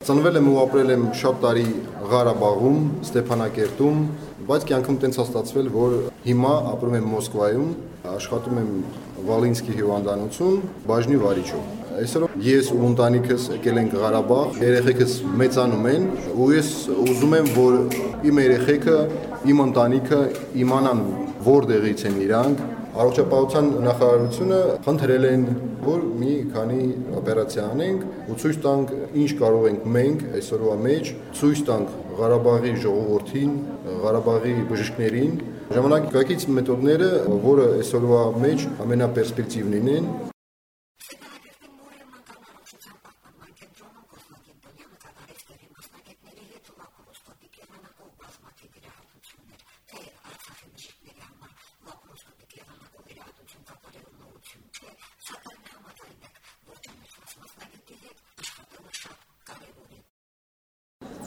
Ծնվել եմ ու ապրել եմ շատ տարի Ղարաբաղում, Ստեփանակերտում, բայց կյանքում տենց հաստատվել, որ հիմա ապրում եմ Մոսկվայում, աշխատում եմ Վալինսկի հիվանդանոցում, բաժնի վարիչով։ Այսօր ես ու ընտանիքս եկել ենք Ղարաբաղ, երեխեքս մեծանում են, ու ես ուզում եմ, որ իմ երեխեքը, իմ ընտանիքը իմանան որտեղից են իրանք, Առողջապահության նախարարությունը խնդրել են, որ մի քանի օպերացիա անենք ու ցույց տանք ինչ կարող ենք մենք այսօրվա մեջ ցույց տանք Ղարաբաղի ժողովրդին, Ղարաբաղի բժիշկներին ժամանակակից մեթոդները, որը այսօրվա մեջ ամենապերսպեկտիվնին են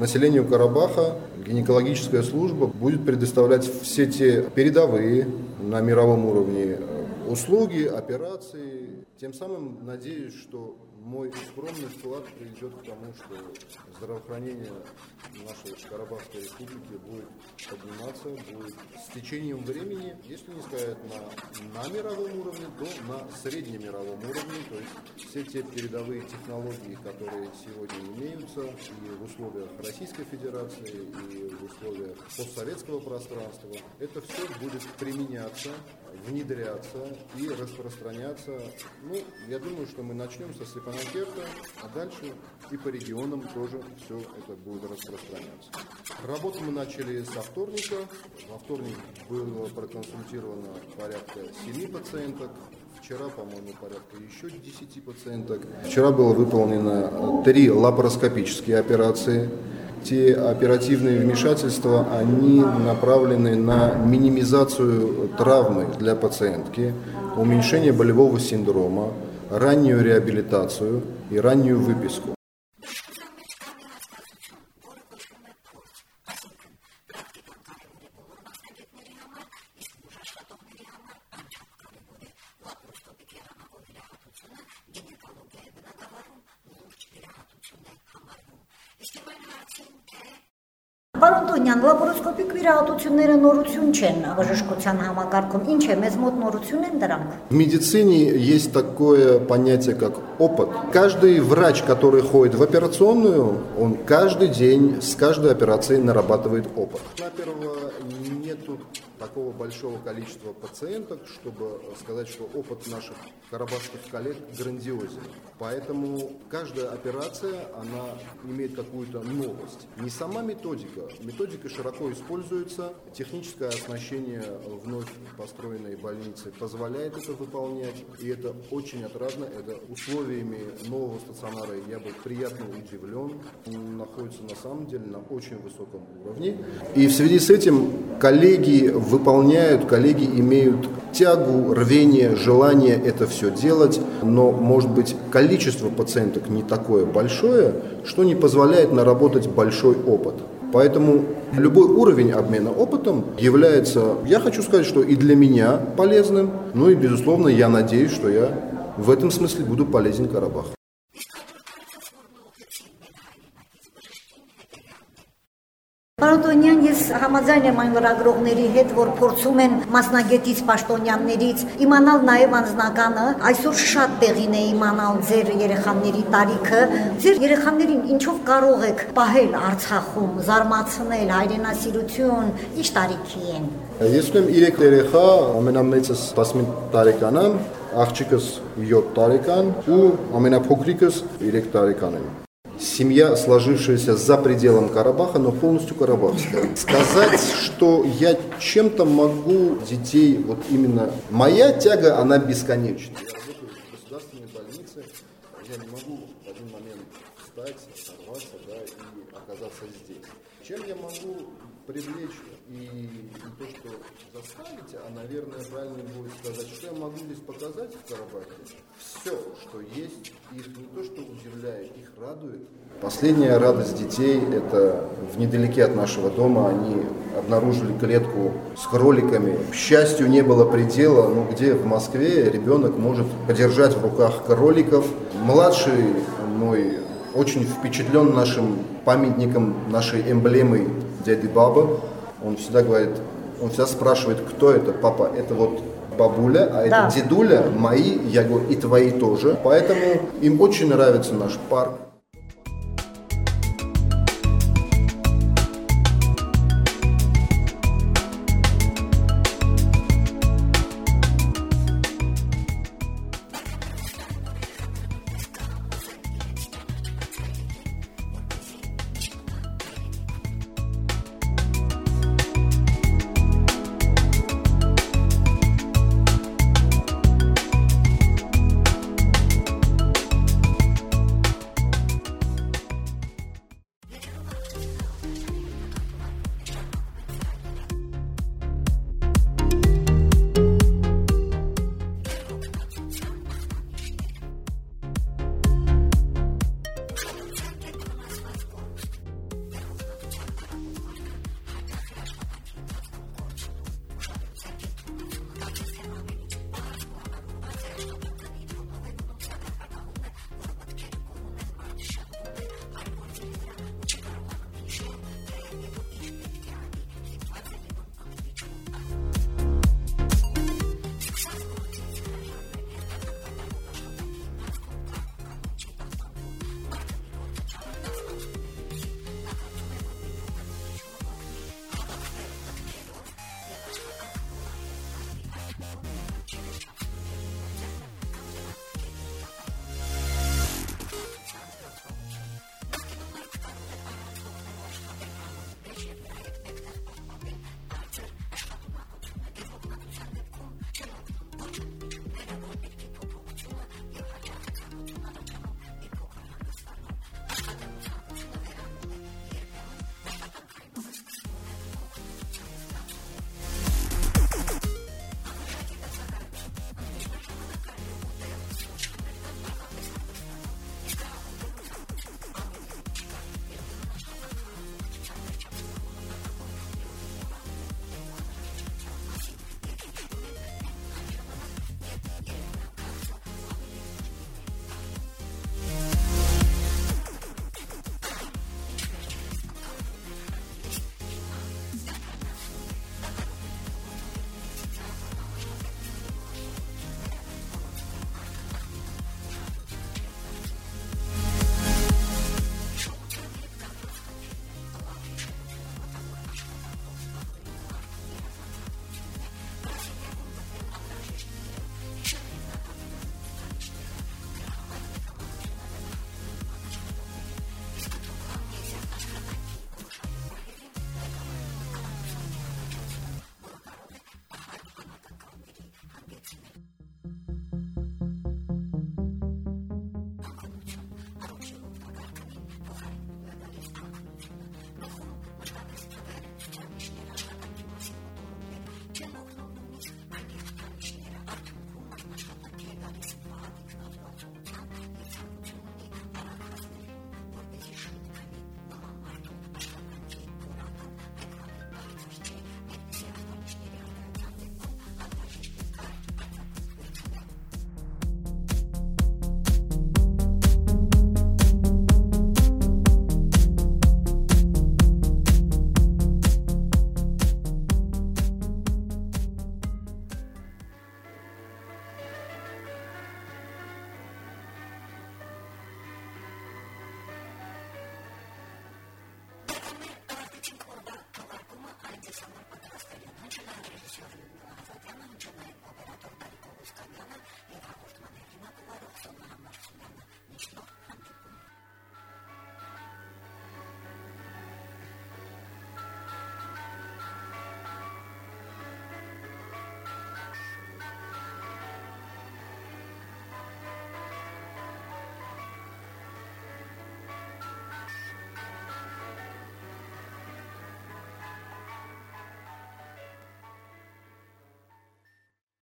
Населению Карабаха гинекологическая служба будет предоставлять все те передовые на мировом уровне э, услуги, операции. Тем самым надеюсь, что мой скромный вклад приведет к тому, что здравоохранение нашей Карабахской республики будет подниматься, будет с течением времени, если не сказать на, на мировом уровне, то на среднемировом уровне, то есть все те передовые технологии, которые сегодня имеются и в условиях Российской Федерации, и в условиях постсоветского пространства, это все будет применяться, внедряться и распространяться. Ну, я думаю, что мы начнем со Степана Керта, а дальше и по регионам тоже все это будет распространяться. Работу мы начали со вторника. Во вторник было проконсультировано порядка 7 пациенток, Вчера, по-моему, порядка еще 10 пациенток. Вчера было выполнено три лапароскопические операции. Те оперативные вмешательства, они направлены на минимизацию травмы для пациентки, уменьшение болевого синдрома, раннюю реабилитацию и раннюю выписку. Պարոն Տոնյան, լաբորոսկոպիկ վիրահատությունները նորություն չեն բժշկության համակարգում։ Ինչ է, մեզ մոտ նորություն են դրանք։ В медицине есть такое понятие, как опыт. Каждый врач, который ходит в операционную, он каждый день с каждой операцией нарабатывает опыт. На первого нету такого большого количества пациенток, чтобы сказать, что опыт наших карабахских коллег грандиозен. Поэтому каждая операция, она имеет какую-то новость. Не сама методика. Методика широко используется. Техническое оснащение вновь построенной больницы позволяет это выполнять. И это очень отрадно. Это условиями нового стационара я был приятно удивлен. Он находится на самом деле на очень высоком уровне. И в связи с этим коллеги выполняют, коллеги имеют тягу, рвение, желание это все делать, но, может быть, количество пациенток не такое большое, что не позволяет наработать большой опыт. Поэтому любой уровень обмена опытом является, я хочу сказать, что и для меня полезным, ну и, безусловно, я надеюсь, что я в этом смысле буду полезен Карабаху. Պարոդոնյան ես համաձայն եմ այն լրագրողների հետ, որ փորձում են մասնագետից պաշտոնյաններից իմանալ նաև անձնականը, այսօր շատ տեղին է իմանալ ձեր երեխաների տարիքը, ձեր երեխաներին ինչով կարող եք պահել Արցախում, զարմացնել, հայրենասիրություն, ինչ տարիքի են։ Ես ունեմ 3 երեխա, ամենամեծս 15 տարեկան է, աղջիկս 7 տարեկան ու ամենափոքրիկս 3 տարեկան է семья, сложившаяся за пределом Карабаха, но полностью карабахская. Сказать, что я чем-то могу детей, вот именно моя тяга, она бесконечна. Я работаю в государственной больнице, я не могу в один момент встать, сорваться да, и оказаться здесь. Чем я могу привлечь и не то, что заставить, а, наверное, правильно будет сказать, что я могу здесь показать в Карабахе. Все, что есть, их не то, что удивляет, их радует. Последняя радость детей – это в недалеке от нашего дома они обнаружили клетку с кроликами. К счастью, не было предела, но где в Москве ребенок может подержать в руках кроликов. Младший мой очень впечатлен нашим памятником, нашей эмблемой дяди Баба. Он всегда говорит, он всегда спрашивает, кто это, папа, это вот бабуля, а это да. дедуля, мои, я говорю, и твои тоже. Поэтому им очень нравится наш парк.